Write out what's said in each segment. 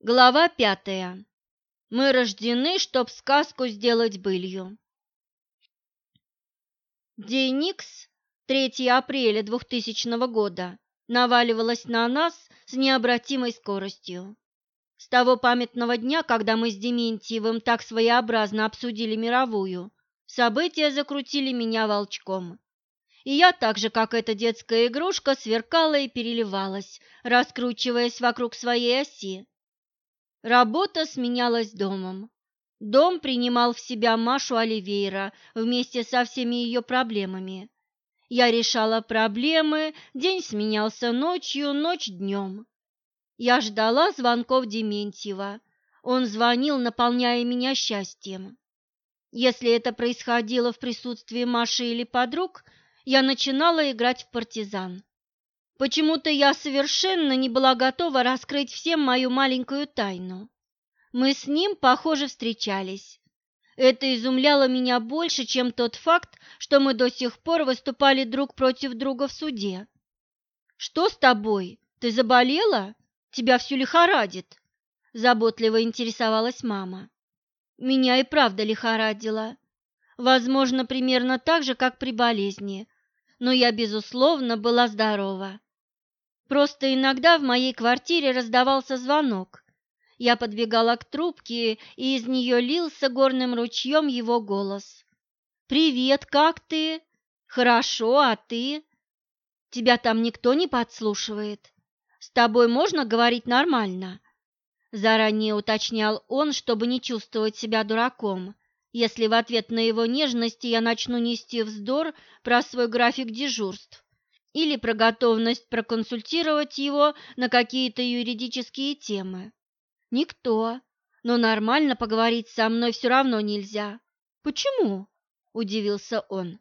Глава пятая. Мы рождены, чтоб сказку сделать былью. День Икс, 3 апреля 2000 года, наваливалась на нас с необратимой скоростью. С того памятного дня, когда мы с Дементьевым так своеобразно обсудили мировую, события закрутили меня волчком. И я так же, как эта детская игрушка, сверкала и переливалась, раскручиваясь вокруг своей оси. Работа сменялась домом. Дом принимал в себя Машу Оливейра вместе со всеми ее проблемами. Я решала проблемы, день сменялся ночью, ночь днем. Я ждала звонков Дементьева. Он звонил, наполняя меня счастьем. Если это происходило в присутствии Маши или подруг, я начинала играть в партизан. Почему-то я совершенно не была готова раскрыть всем мою маленькую тайну. Мы с ним, похоже, встречались. Это изумляло меня больше, чем тот факт, что мы до сих пор выступали друг против друга в суде. «Что с тобой? Ты заболела? Тебя всю лихорадит?» Заботливо интересовалась мама. Меня и правда лихорадило. Возможно, примерно так же, как при болезни, но я, безусловно, была здорова. Просто иногда в моей квартире раздавался звонок. Я подбегала к трубке, и из нее лился горным ручьем его голос. «Привет, как ты?» «Хорошо, а ты?» «Тебя там никто не подслушивает? С тобой можно говорить нормально?» Заранее уточнял он, чтобы не чувствовать себя дураком, если в ответ на его нежности я начну нести вздор про свой график дежурств или про готовность проконсультировать его на какие-то юридические темы. Никто, но нормально поговорить со мной все равно нельзя. Почему? удивился он.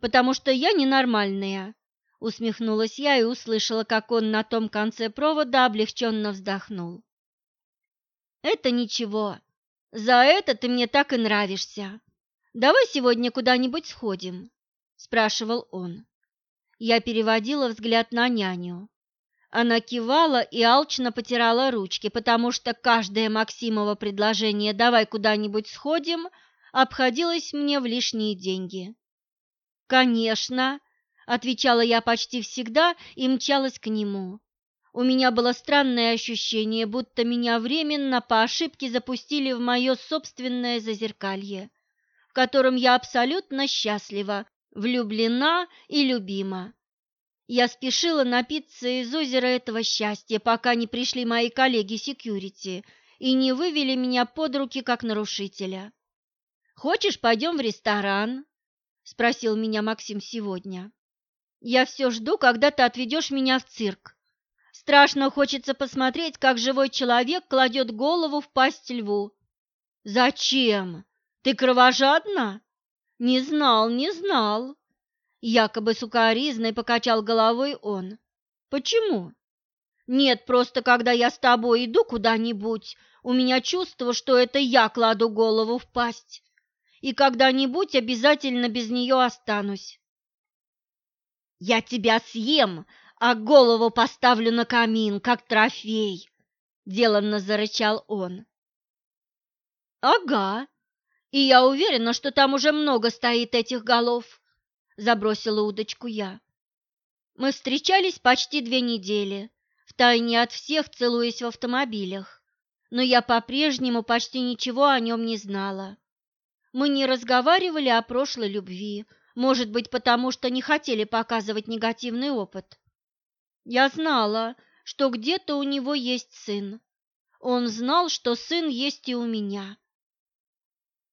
Потому что я ненормальная. Усмехнулась я и услышала, как он на том конце провода облегченно вздохнул. Это ничего. За это ты мне так и нравишься. Давай сегодня куда-нибудь сходим, спрашивал он. Я переводила взгляд на няню. Она кивала и алчно потирала ручки, потому что каждое Максимово предложение «давай куда-нибудь сходим» обходилось мне в лишние деньги. «Конечно», — отвечала я почти всегда и мчалась к нему. У меня было странное ощущение, будто меня временно по ошибке запустили в мое собственное зазеркалье, в котором я абсолютно счастлива, влюблена и любима. Я спешила напиться из озера этого счастья, пока не пришли мои коллеги секьюрити и не вывели меня под руки как нарушителя. «Хочешь, пойдем в ресторан?» – спросил меня Максим сегодня. «Я все жду, когда ты отведешь меня в цирк. Страшно хочется посмотреть, как живой человек кладет голову в пасть льву». «Зачем? Ты кровожадна?» «Не знал, не знал!» Якобы сукоризной покачал головой он. «Почему?» «Нет, просто когда я с тобой иду куда-нибудь, у меня чувство, что это я кладу голову в пасть, и когда-нибудь обязательно без нее останусь». «Я тебя съем, а голову поставлю на камин, как трофей!» — деланно зарычал он. «Ага, и я уверена, что там уже много стоит этих голов, забросила удочку я. Мы встречались почти две недели, втайне от всех целуясь в автомобилях, но я по-прежнему почти ничего о нем не знала. Мы не разговаривали о прошлой любви, может быть, потому что не хотели показывать негативный опыт. Я знала, что где-то у него есть сын. Он знал, что сын есть и у меня.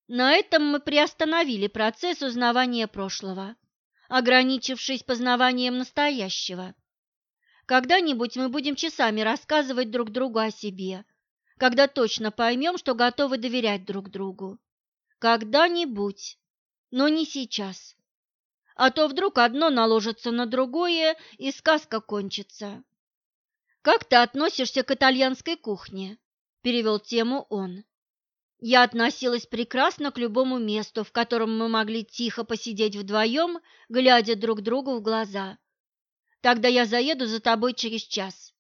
На этом мы приостановили процесс узнавания прошлого, ограничившись познаванием настоящего. Когда-нибудь мы будем часами рассказывать друг другу о себе, когда точно поймем, что готовы доверять друг другу. Когда-нибудь, но не сейчас. А то вдруг одно наложится на другое, и сказка кончится. «Как ты относишься к итальянской кухне?» – перевел тему он. Я относилась прекрасно к любому месту, в котором мы могли тихо посидеть вдвоем, глядя друг другу в глаза. Тогда я заеду за тобой через час.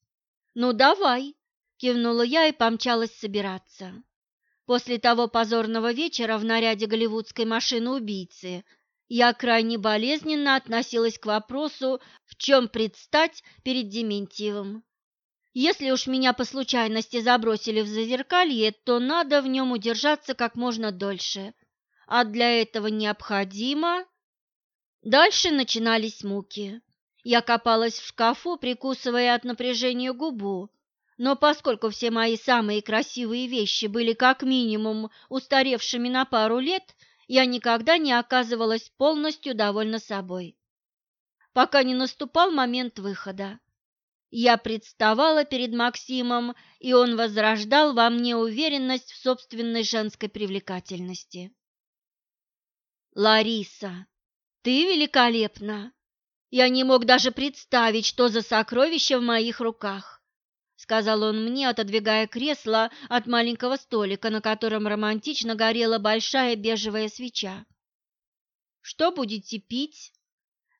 Ну, давай, кивнула я и помчалась собираться. После того позорного вечера в наряде голливудской машины-убийцы я крайне болезненно относилась к вопросу, в чем предстать перед Дементьевым. Если уж меня по случайности забросили в зазеркалье, то надо в нем удержаться как можно дольше, а для этого необходимо... Дальше начинались муки. Я копалась в шкафу, прикусывая от напряжения губу, но поскольку все мои самые красивые вещи были как минимум устаревшими на пару лет, я никогда не оказывалась полностью довольна собой. Пока не наступал момент выхода. Я представала перед Максимом, и он возрождал во мне уверенность в собственной женской привлекательности. «Лариса, ты великолепна! Я не мог даже представить, что за сокровище в моих руках сказал он мне, отодвигая кресло от маленького столика, на котором романтично горела большая бежевая свеча. Что будете пить?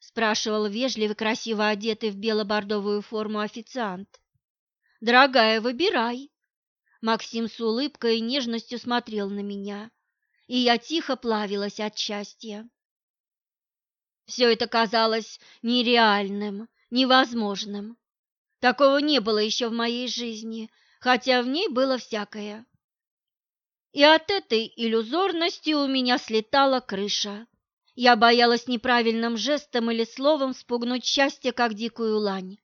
Спрашивал вежливо красиво одетый в бело-бордовую форму официант. Дорогая, выбирай. Максим с улыбкой и нежностью смотрел на меня, и я тихо плавилась от счастья. Все это казалось нереальным, невозможным. Такого не было еще в моей жизни, хотя в ней было всякое. И от этой иллюзорности у меня слетала крыша. Я боялась неправильным жестом или словом спугнуть счастье, как дикую лань.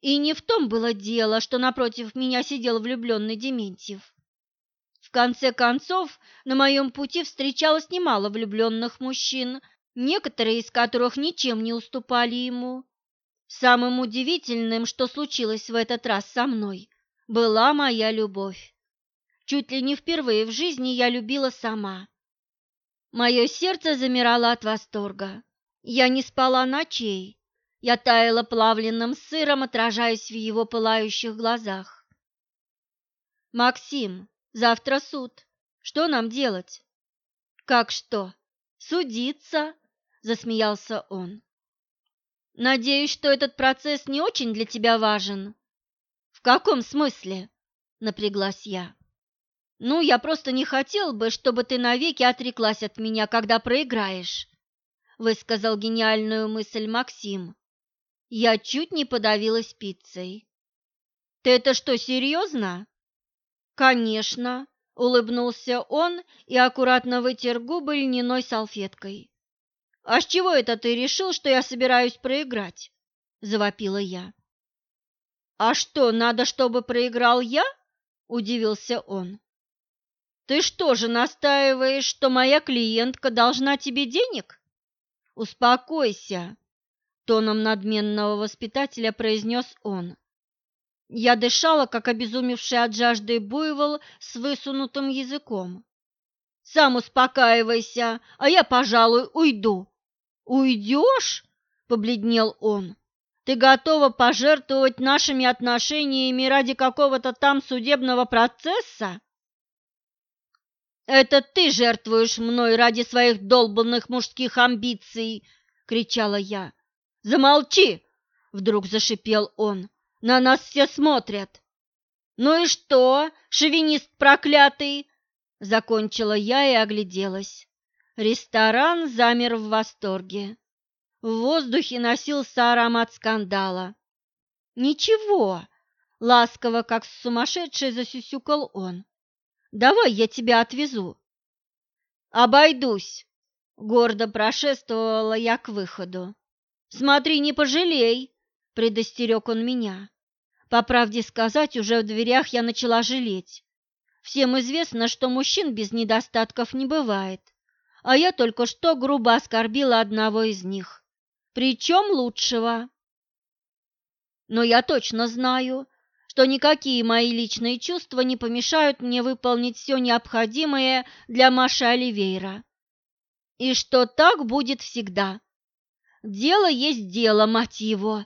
И не в том было дело, что напротив меня сидел влюбленный Дементьев. В конце концов, на моем пути встречалось немало влюбленных мужчин, некоторые из которых ничем не уступали ему, Самым удивительным, что случилось в этот раз со мной, была моя любовь. Чуть ли не впервые в жизни я любила сама. Мое сердце замирало от восторга. Я не спала ночей. Я таяла плавленным сыром, отражаясь в его пылающих глазах. «Максим, завтра суд. Что нам делать?» «Как что? Судиться?» – засмеялся он. Надеюсь, что этот процесс не очень для тебя важен. В каком смысле? Напряглась я. Ну, я просто не хотел бы, чтобы ты навеки отреклась от меня, когда проиграешь, высказал гениальную мысль Максим. Я чуть не подавилась пиццей. Ты это что, серьезно? Конечно, улыбнулся он и аккуратно вытер губы льняной салфеткой. «А с чего это ты решил, что я собираюсь проиграть?» – завопила я. «А что, надо, чтобы проиграл я?» – удивился он. «Ты что же настаиваешь, что моя клиентка должна тебе денег?» «Успокойся», – тоном надменного воспитателя произнес он. Я дышала, как обезумевший от жажды буйвол с высунутым языком. «Сам успокаивайся, а я, пожалуй, уйду», «Уйдешь?» – побледнел он. «Ты готова пожертвовать нашими отношениями ради какого-то там судебного процесса?» «Это ты жертвуешь мной ради своих долбанных мужских амбиций!» – кричала я. «Замолчи!» – вдруг зашипел он. «На нас все смотрят!» «Ну и что, шовинист проклятый?» – закончила я и огляделась. Ресторан замер в восторге. В воздухе носился аромат скандала. «Ничего!» — ласково, как сумасшедший, засюсюкал он. «Давай я тебя отвезу». «Обойдусь!» — гордо прошествовала я к выходу. «Смотри, не пожалей!» — предостерег он меня. По правде сказать, уже в дверях я начала жалеть. Всем известно, что мужчин без недостатков не бывает а я только что грубо оскорбила одного из них, причем лучшего. Но я точно знаю, что никакие мои личные чувства не помешают мне выполнить все необходимое для Маши Оливейра. И что так будет всегда. Дело есть дело, мать его.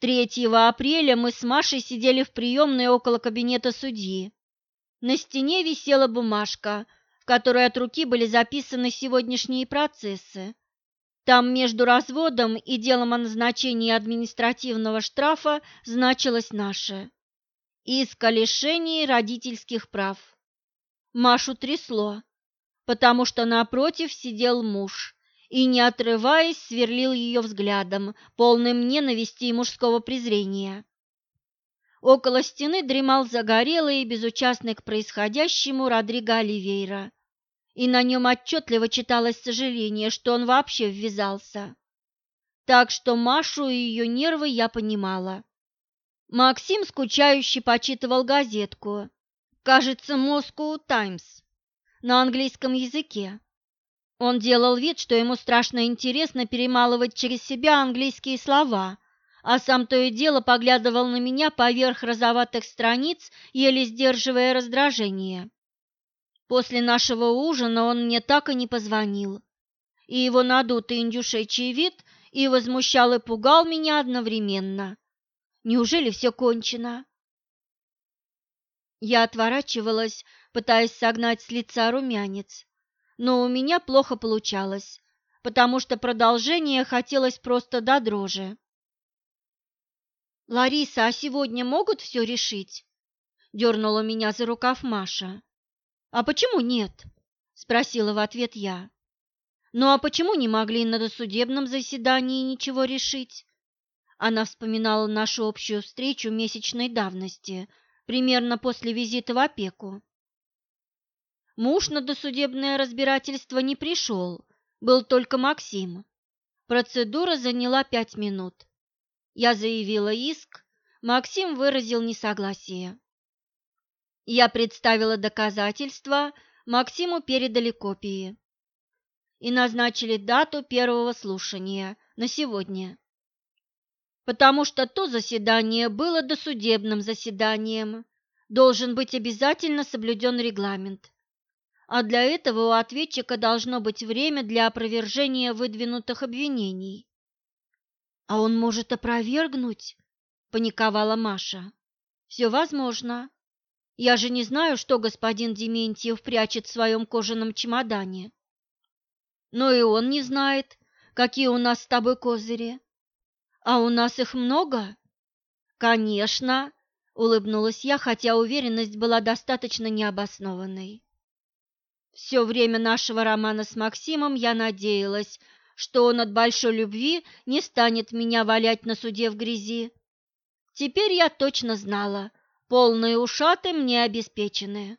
3 апреля мы с Машей сидели в приемной около кабинета судьи. На стене висела бумажка – в которой от руки были записаны сегодняшние процессы. Там между разводом и делом о назначении административного штрафа значилось наше. Иск о лишении родительских прав. Машу трясло, потому что напротив сидел муж и, не отрываясь, сверлил ее взглядом, полным ненависти и мужского презрения. Около стены дремал загорелый и безучастный к происходящему Родриго Оливейра, и на нем отчетливо читалось сожаление, что он вообще ввязался. Так что Машу и ее нервы я понимала. Максим скучающе почитывал газетку, кажется, Moscow Times, на английском языке. Он делал вид, что ему страшно интересно перемалывать через себя английские слова, а сам то и дело поглядывал на меня поверх розоватых страниц, еле сдерживая раздражение. После нашего ужина он мне так и не позвонил, и его надутый индюшечий вид и возмущал и пугал меня одновременно. Неужели все кончено? Я отворачивалась, пытаясь согнать с лица румянец, но у меня плохо получалось, потому что продолжение хотелось просто до дрожи. «Лариса, а сегодня могут все решить?» – дернула меня за рукав Маша. «А почему нет?» – спросила в ответ я. «Ну а почему не могли на досудебном заседании ничего решить?» Она вспоминала нашу общую встречу месячной давности, примерно после визита в опеку. Муж на досудебное разбирательство не пришел, был только Максим. Процедура заняла пять минут. Я заявила иск, Максим выразил несогласие. Я представила доказательства, Максиму передали копии и назначили дату первого слушания на сегодня. Потому что то заседание было досудебным заседанием, должен быть обязательно соблюден регламент. А для этого у ответчика должно быть время для опровержения выдвинутых обвинений. «А он может опровергнуть?» – паниковала Маша. «Все возможно. Я же не знаю, что господин Дементьев прячет в своем кожаном чемодане. Но и он не знает, какие у нас с тобой козыри. А у нас их много?» «Конечно», – улыбнулась я, хотя уверенность была достаточно необоснованной. Все время нашего романа с Максимом я надеялась, что он от большой любви не станет меня валять на суде в грязи. Теперь я точно знала, полные ушаты мне обеспечены.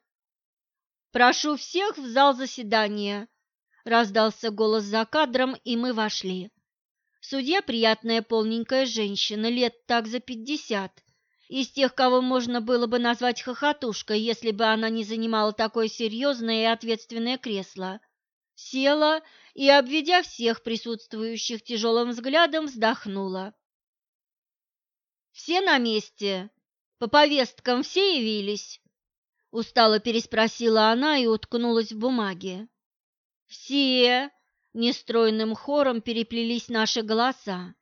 «Прошу всех в зал заседания», – раздался голос за кадром, и мы вошли. Судья приятная полненькая женщина, лет так за пятьдесят, из тех, кого можно было бы назвать хохотушкой, если бы она не занимала такое серьезное и ответственное кресло. Села и, обведя всех присутствующих тяжелым взглядом, вздохнула. «Все на месте? По повесткам все явились?» Устало переспросила она и уткнулась в бумаге. «Все!» – нестройным хором переплелись наши голоса.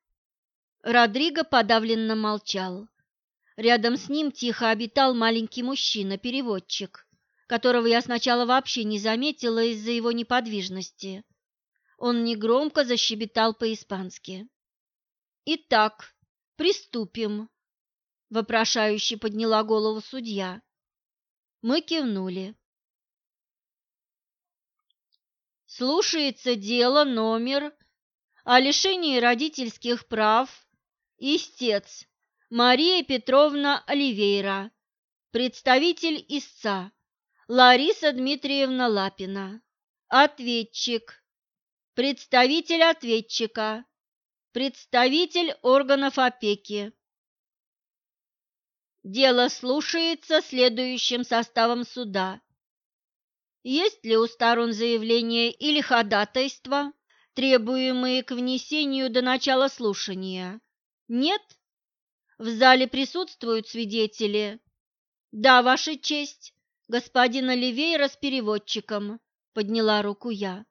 Родриго подавленно молчал. Рядом с ним тихо обитал маленький мужчина-переводчик, которого я сначала вообще не заметила из-за его неподвижности. Он негромко защебетал по-испански. «Итак, приступим», — вопрошающе подняла голову судья. Мы кивнули. Слушается дело номер о лишении родительских прав истец Мария Петровна Оливейра, представитель истца Лариса Дмитриевна Лапина, ответчик Представитель ответчика. Представитель органов опеки. Дело слушается следующим составом суда. Есть ли у сторон заявления или ходатайства, требуемые к внесению до начала слушания? Нет? В зале присутствуют свидетели? Да, Ваша честь, господин Оливейра с переводчиком, подняла руку я.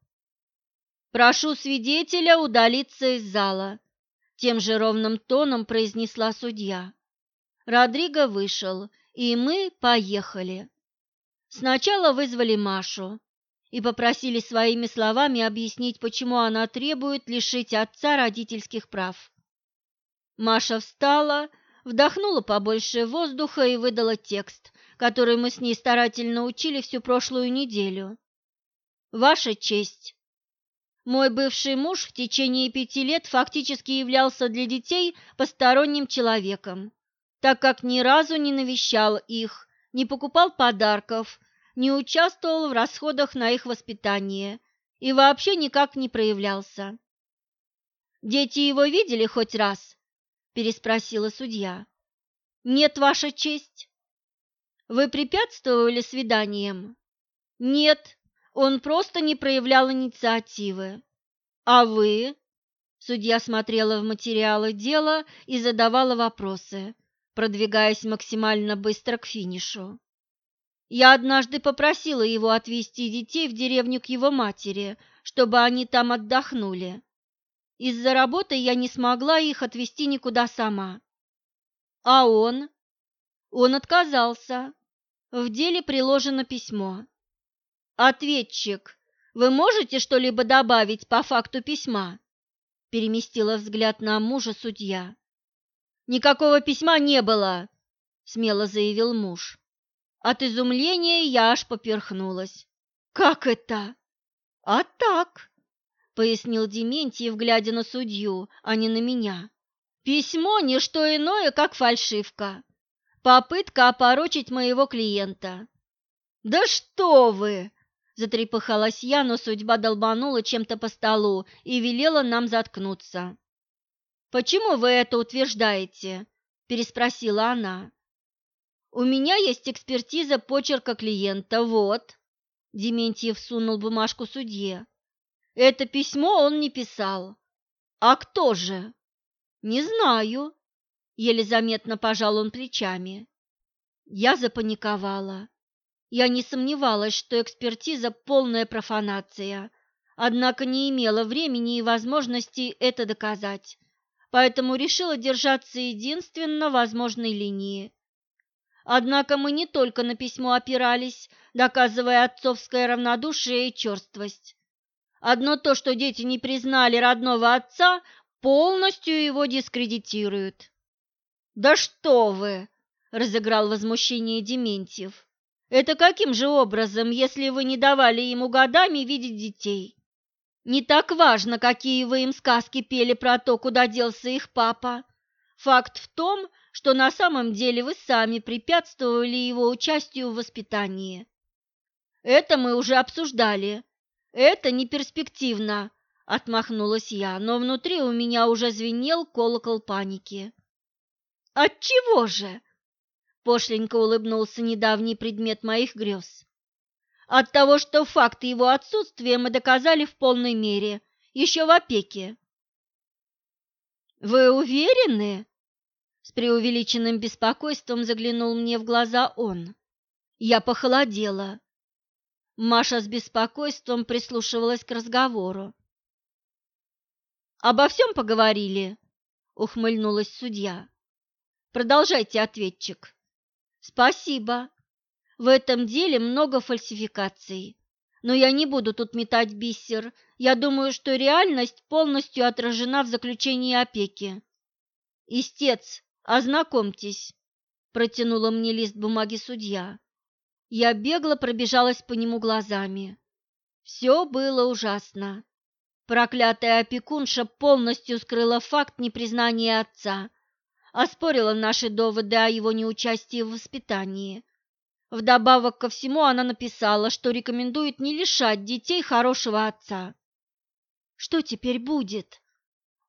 «Прошу свидетеля удалиться из зала», – тем же ровным тоном произнесла судья. Родриго вышел, и мы поехали. Сначала вызвали Машу и попросили своими словами объяснить, почему она требует лишить отца родительских прав. Маша встала, вдохнула побольше воздуха и выдала текст, который мы с ней старательно учили всю прошлую неделю. «Ваша честь, мой бывший муж в течение пяти лет фактически являлся для детей посторонним человеком, так как ни разу не навещал их, не покупал подарков, не участвовал в расходах на их воспитание и вообще никак не проявлялся. «Дети его видели хоть раз?» – переспросила судья. «Нет, Ваша честь». «Вы препятствовали свиданиям?» «Нет, он просто не проявлял инициативы. А вы? Судья смотрела в материалы дела и задавала вопросы, продвигаясь максимально быстро к финишу. Я однажды попросила его отвезти детей в деревню к его матери, чтобы они там отдохнули. Из-за работы я не смогла их отвезти никуда сама. А он? Он отказался. В деле приложено письмо. «Ответчик, вы можете что-либо добавить по факту письма?» Переместила взгляд на мужа судья. «Никакого письма не было!» – смело заявил муж. От изумления я аж поперхнулась. «Как это?» «А так», – пояснил Дементьев, глядя на судью, а не на меня. «Письмо – не что иное, как фальшивка. Попытка опорочить моего клиента». «Да что вы!» Затрепыхалась я, но судьба долбанула чем-то по столу и велела нам заткнуться. «Почему вы это утверждаете?» – переспросила она. «У меня есть экспертиза почерка клиента, вот». Дементьев сунул бумажку судье. «Это письмо он не писал». «А кто же?» «Не знаю», – еле заметно пожал он плечами. Я запаниковала. Я не сомневалась, что экспертиза – полная профанация, однако не имела времени и возможности это доказать, поэтому решила держаться единственно возможной линии. Однако мы не только на письмо опирались, доказывая отцовское равнодушие и черствость. Одно то, что дети не признали родного отца, полностью его дискредитирует. «Да что вы!» – разыграл возмущение Дементьев. Это каким же образом, если вы не давали ему годами видеть детей? Не так важно, какие вы им сказки пели про то, куда делся их папа. Факт в том, что на самом деле вы сами препятствовали его участию в воспитании. Это мы уже обсуждали. Это не перспективно, отмахнулась я, но внутри у меня уже звенел колокол паники. От чего же? Пошленько улыбнулся недавний предмет моих грез. От того, что факт его отсутствия мы доказали в полной мере, еще в опеке. «Вы уверены?» С преувеличенным беспокойством заглянул мне в глаза он. Я похолодела. Маша с беспокойством прислушивалась к разговору. «Обо всем поговорили?» — ухмыльнулась судья. «Продолжайте, ответчик». Спасибо. В этом деле много фальсификаций. Но я не буду тут метать бисер. Я думаю, что реальность полностью отражена в заключении опеки. Истец, ознакомьтесь, протянула мне лист бумаги судья. Я бегло пробежалась по нему глазами. Все было ужасно. Проклятая опекунша полностью скрыла факт непризнания отца – оспорила наши доводы о его неучастии в воспитании. Вдобавок ко всему она написала, что рекомендует не лишать детей хорошего отца. «Что теперь будет?»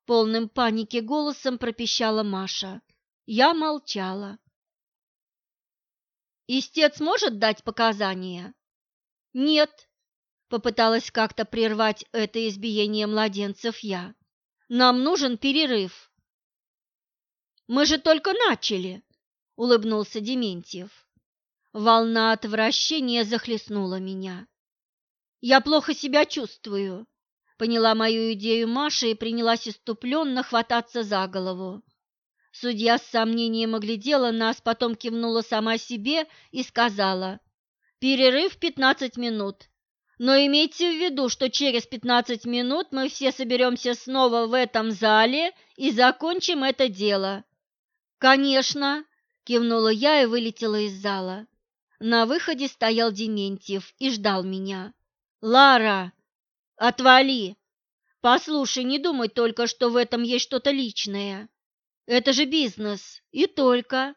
Полным паники голосом пропищала Маша. Я молчала. «Истец может дать показания?» «Нет», — попыталась как-то прервать это избиение младенцев я. «Нам нужен перерыв». Мы же только начали, улыбнулся Дементьев. Волна отвращения захлестнула меня. Я плохо себя чувствую, поняла мою идею Маша и принялась иступленно хвататься за голову. Судья с сомнением оглядела нас, потом кивнула сама себе и сказала, «Перерыв пятнадцать минут. Но имейте в виду, что через пятнадцать минут мы все соберемся снова в этом зале и закончим это дело. «Конечно!» – кивнула я и вылетела из зала. На выходе стоял Дементьев и ждал меня. «Лара, отвали! Послушай, не думай только, что в этом есть что-то личное. Это же бизнес, и только».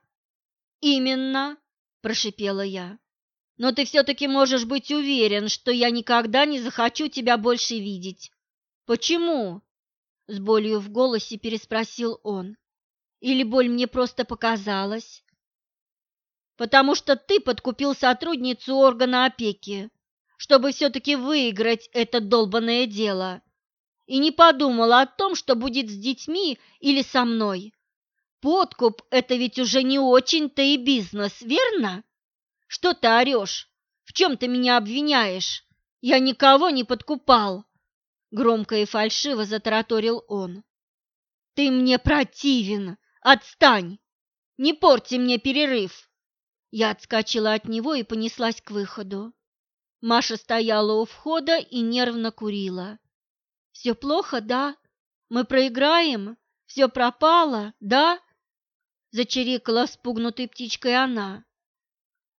«Именно!» – прошипела я. «Но ты все-таки можешь быть уверен, что я никогда не захочу тебя больше видеть». «Почему?» – с болью в голосе переспросил он. «Или боль мне просто показалась?» потому что ты подкупил сотрудницу органа опеки, чтобы все-таки выиграть это долбанное дело, и не подумал о том, что будет с детьми или со мной. Подкуп – это ведь уже не очень-то и бизнес, верно? Что ты орешь? В чем ты меня обвиняешь? Я никого не подкупал!» Громко и фальшиво затараторил он. «Ты мне противен! Отстань! Не порти мне перерыв!» Я отскочила от него и понеслась к выходу. Маша стояла у входа и нервно курила. «Все плохо, да? Мы проиграем? Все пропало, да?» Зачирикала спугнутой птичкой она.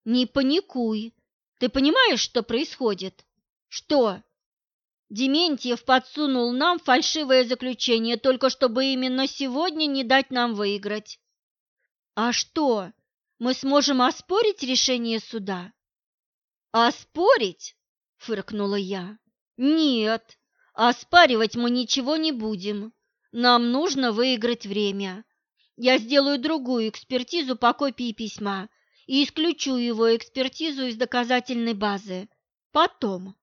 «Не паникуй. Ты понимаешь, что происходит?» «Что?» Дементьев подсунул нам фальшивое заключение, только чтобы именно сегодня не дать нам выиграть. «А что?» мы сможем оспорить решение суда? Оспорить? фыркнула я. Нет, оспаривать мы ничего не будем. Нам нужно выиграть время. Я сделаю другую экспертизу по копии письма и исключу его экспертизу из доказательной базы. Потом.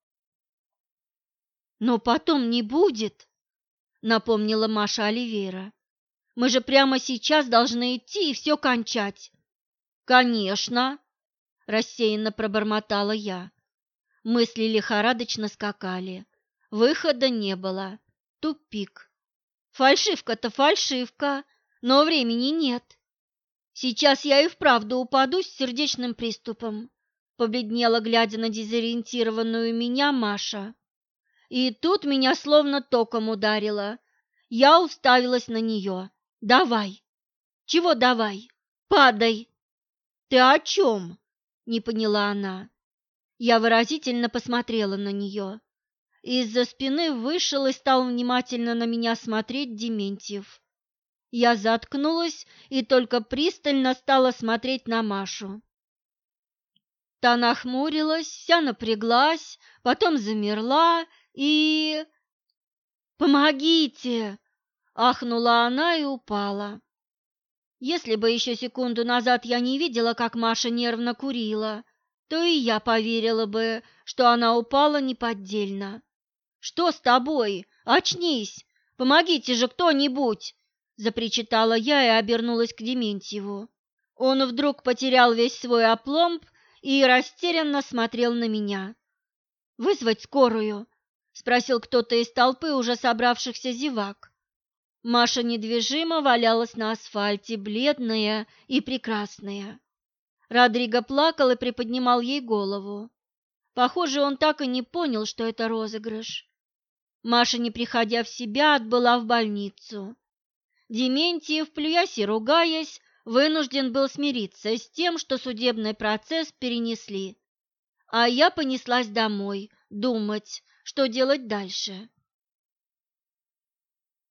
Но потом не будет, напомнила Маша Оливейра. Мы же прямо сейчас должны идти и все кончать. «Конечно!» – рассеянно пробормотала я. Мысли лихорадочно скакали. Выхода не было. Тупик. Фальшивка-то фальшивка, но времени нет. Сейчас я и вправду упаду с сердечным приступом, побледнела, глядя на дезориентированную меня Маша. И тут меня словно током ударило. Я уставилась на нее. «Давай!» «Чего давай? Падай!» «Ты о чем?» – не поняла она. Я выразительно посмотрела на нее. Из-за спины вышел и стал внимательно на меня смотреть Дементьев. Я заткнулась и только пристально стала смотреть на Машу. Та нахмурилась, вся напряглась, потом замерла и... «Помогите!» – ахнула она и упала. Если бы еще секунду назад я не видела, как Маша нервно курила, то и я поверила бы, что она упала неподдельно. «Что с тобой? Очнись! Помогите же кто-нибудь!» – запричитала я и обернулась к Дементьеву. Он вдруг потерял весь свой опломб и растерянно смотрел на меня. «Вызвать скорую?» – спросил кто-то из толпы уже собравшихся зевак. Маша недвижимо валялась на асфальте, бледная и прекрасная. Родриго плакал и приподнимал ей голову. Похоже, он так и не понял, что это розыгрыш. Маша, не приходя в себя, отбыла в больницу. Дементьев, плюясь и ругаясь, вынужден был смириться с тем, что судебный процесс перенесли. А я понеслась домой, думать, что делать дальше.